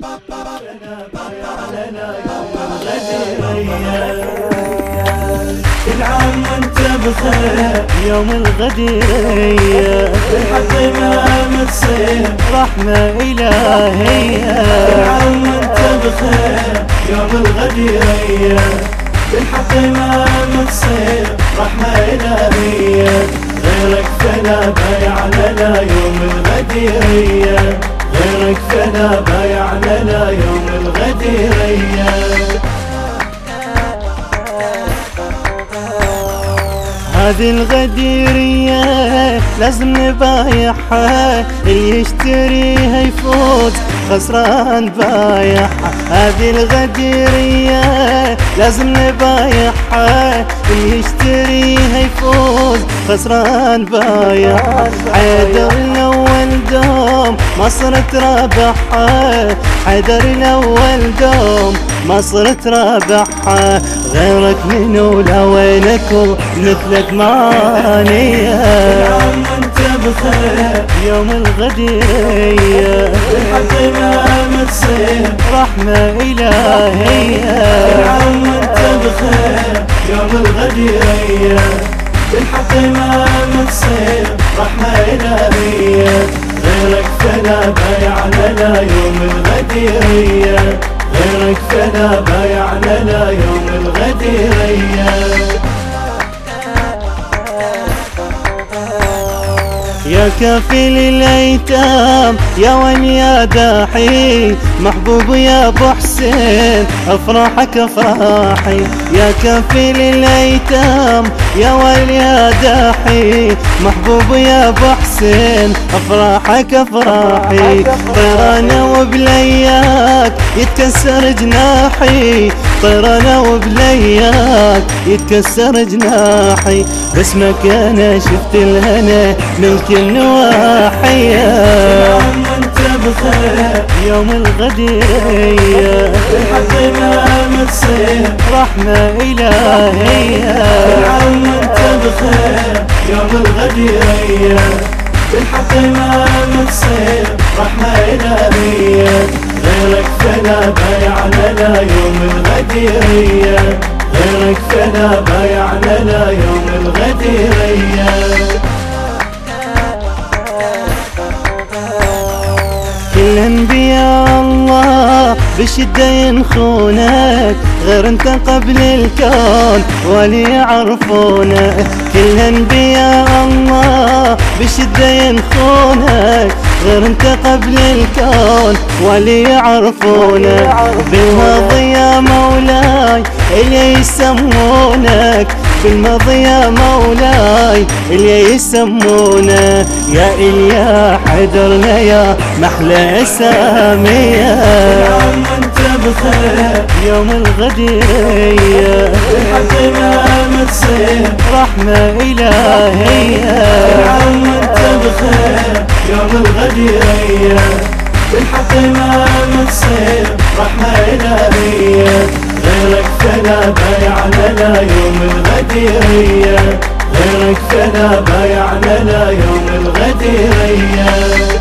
كل عام وانت بخير يوم الغديرية بالحق ما تصير رحمة إلهية كل عام وانت بخير يوم الغديرية بالحق ما تصير رحمة إلهية غيرك فلا بايع لنا يوم الغديرية غيرك فلا بايع لنا يوم الغديرية هذه الغديرية لازم نبايعها اللي يشتريها يفوز خسران بايعها. هذه الغديرية لازم نبايعها اللي يشتريها يفوز خسران بايعها. حيدر الأول مصر ترابحها حيدر الأول دوم مصر ترابحها. غيرك منو لا وينك مثلك مانية وانت بخير يوم الغديرية بالحق ما تصير رحمة إلهية. عام وانت بخير يوم الغديرية بالحق ما تصير رحمة إلهية. غيرك فلا بايع لنا يوم الغديرية غيرك فلا بايع لنا يوم الغديرية يا كافل الأيتام. يا وين يا داحي محبوب يا أبو حسين أفراحك افراحي يا كافل الأيتام يا وين يا داحي محبوب يا أبو حسين أفراحك افراحي طيرانه وبلياك يتكسر جناحي طيرانه وبلياك يتكسر جناحي باسمك أنا شفت الهنا من كل نواحي. وانت بخير يوم الغديرية بالحق ما تصير رحمة إلهية عام وانت بخير يوم الغديرية بالحق ما تصير رحمة إلهية غيرك فلا بايع لنا يوم الغديرية غيرك فلا بايع لنا يوم الغديرية كل أنبياء الله بشدة ينخونك غير أنت قبل الكون ولي يعرفونك كل أنبياء الله بشدة ينخونك غير انت قبل الكون ولي يعرفونك بالماضي يا مولاي اللي يسمونك. بالماضي يا مولاي اللي يسمونه يا إليا حدرنا يا محلى سامية عام وانت بخير يوم الغديرية بالحق ما تصير رحمة إلهية. يوم بالحق ما تصير رحمة إلهية. غيرك فلا بايع لنا يوم الغديرية. غيرك فلا بايع لنا يوم الغديرية.